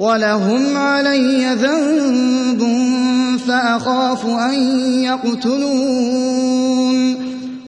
وَلَهُمْ عَلَيَّ ذَنبٌ فَأَخَافُ أَن يَقْتُلُونِ